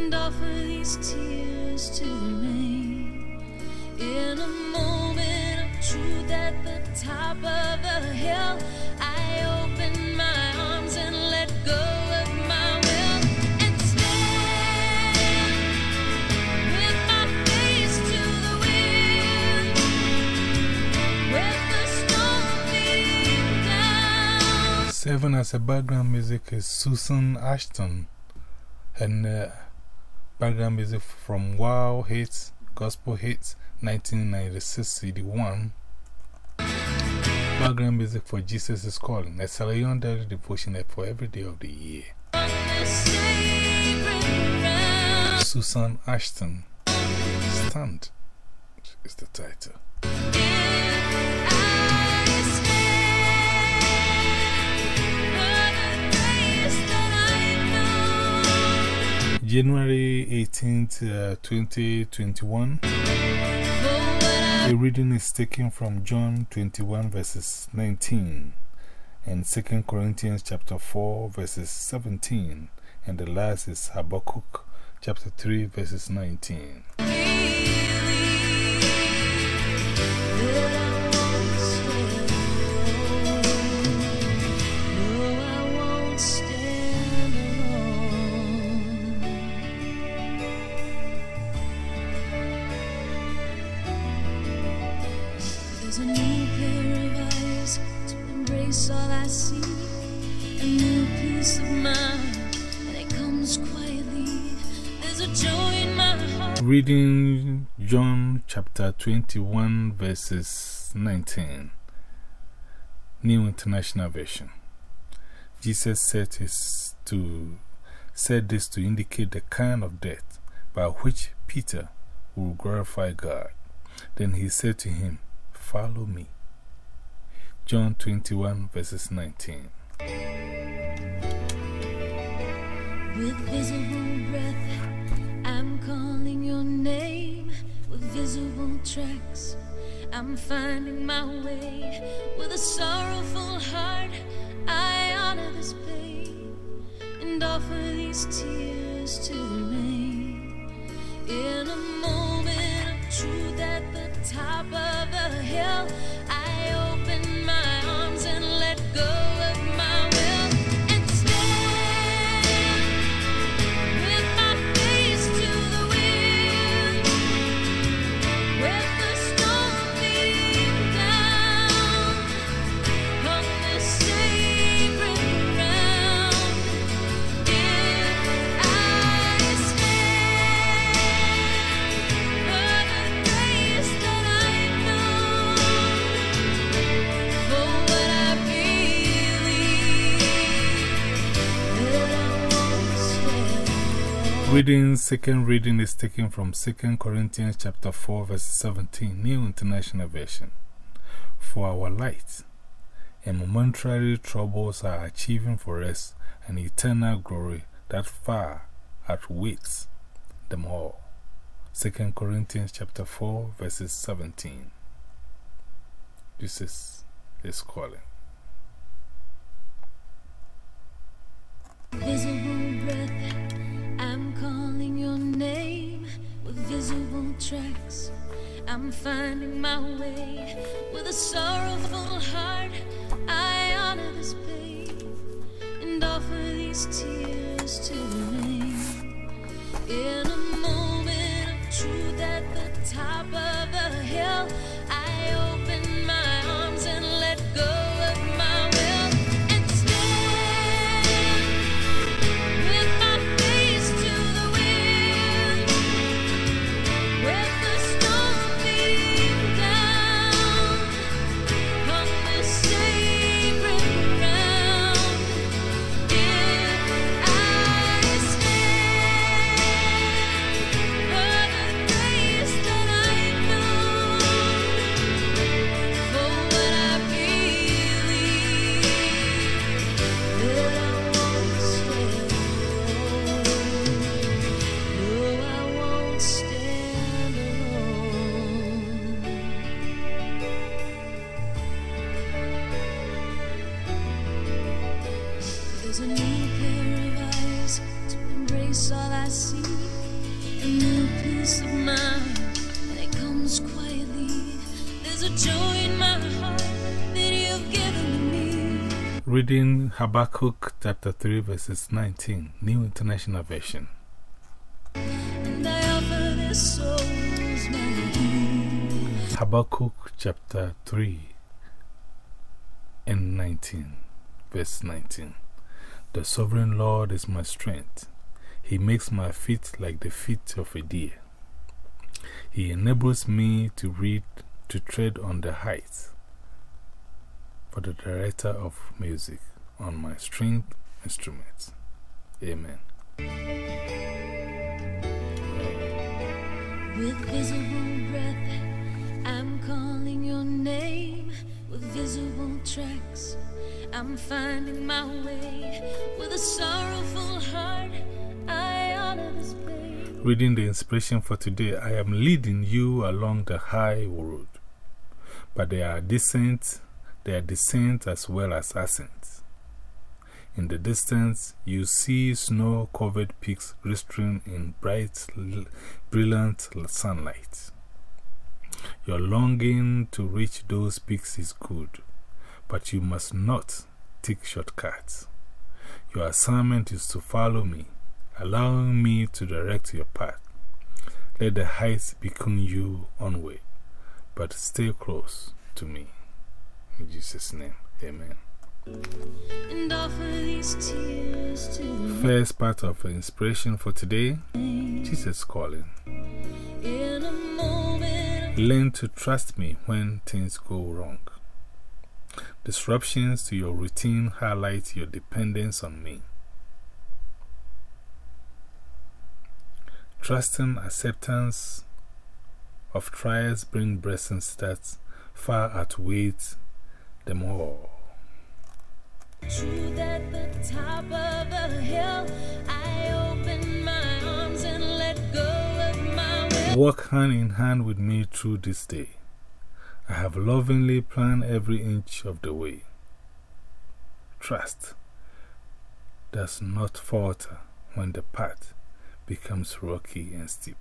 and offer these tears to remain in a moment of truth at the top of the hill. I open my arms and let go of my will and stand with my face to the wind. With the storm beating down. Serving as a background music is Susan Ashton and uh, background music from Wow Hits, Gospel Hits 1996 CD 1. Background music for Jesus is Calling, a Salayon Daily Devotion for every day of the year. Susan Ashton. Stand is the title. January 18th, uh, 2021. For The reading is taken from John 21 verses 19 and 2 Corinthians chapter 4 verses 17 and the last is Habakkuk chapter 3 verses 19. Embrace all I see, a new peace of mind, and it comes quietly. There's a joy in my heart. Reading John chapter 21 verses 19. New International Version. Jesus said, his to, said this to indicate the kind of death by which Peter will glorify God. Then he said to him, Follow me. John 21 verses 19. With visible breath, I'm calling your name. With visible tracks, I'm finding my way. With a sorrowful heart, I honor this pain and offer these tears to remain. In a moment of truth at the top of the hill, Reading, second reading is taken from 2 Corinthians chapter 4 verse 17, New International Version. For our light and momentary troubles are achieving for us an eternal glory that far outweighs them all. 2 Corinthians chapter 4 verses 17. This is calling. Visible breath, with visible tracks. I'm finding my way with a sorrowful heart. I honor this pain and offer these tears to remain. In a moment of truth at the top of There's a new pair of eyes to embrace all I see. A new peace of mind, and it comes quietly. There's a joy in my heart that you've given me. Reading Habakkuk chapter 3, verses 19, New International Version. And I offer this soul's. Habakkuk chapter 3 and 19, verse 19. The sovereign Lord is my strength. He makes my feet like the feet of a deer. He enables me to read, to tread on the heights. For the director of music on my string instruments. Amen. With visible breath, I'm calling your name. With visible tracks, I'm finding my way. With a sorrowful heart. Reading the inspiration for today, I am leading you along the high road. But there are descents, there are descents as well as ascents. In the distance, you see snow covered peaks glittering in bright, brilliant sunlight. Your longing to reach those peaks is good, but you must not take shortcuts. Your assignment is to follow me, allowing me to direct your path. Let the heights beckon you onward, but stay close to me. In Jesus' name, amen. And offer these tears to. First part of inspiration for today Jesus calling. Learn to trust me when things go wrong. Disruptions to your routine highlight your dependence on me. Trusting acceptance of trials bring blessings that far outweigh them all. Walk hand in hand with me through this day. I have lovingly planned every inch of the way. Trust does not falter when the path becomes rocky and steep.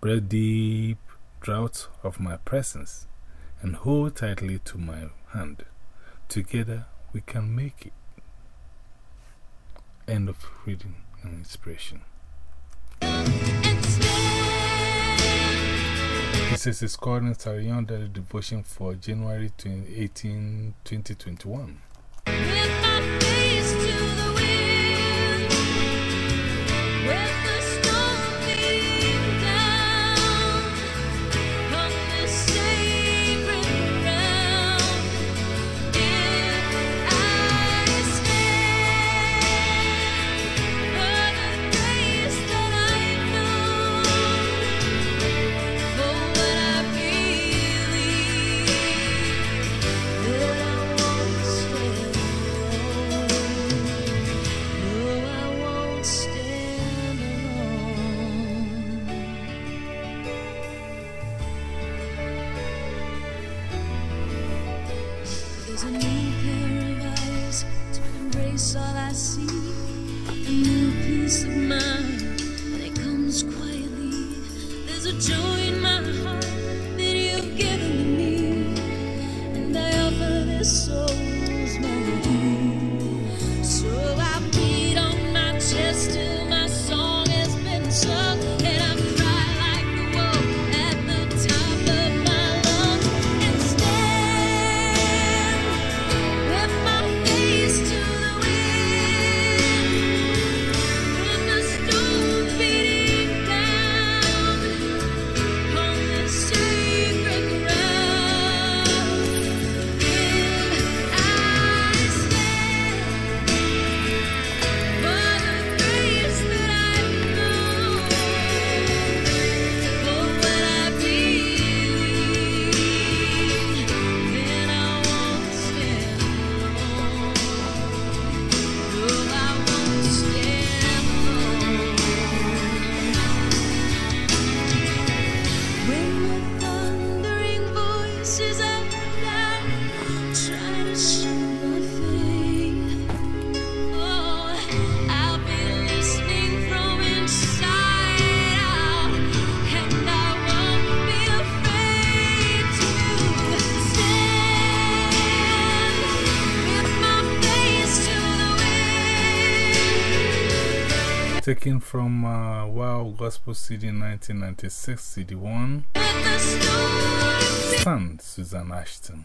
Breathe deep draught of my presence and hold tightly to my hand. Together we can make it. End of reading and inspiration. This is Gordon Sarillon Daily Devotion for January 18, 2021. Embrace all I see. A new peace of mind, Taken from uh, Wow Gospel CD 1996, CD 1. Son, Susan Ashton.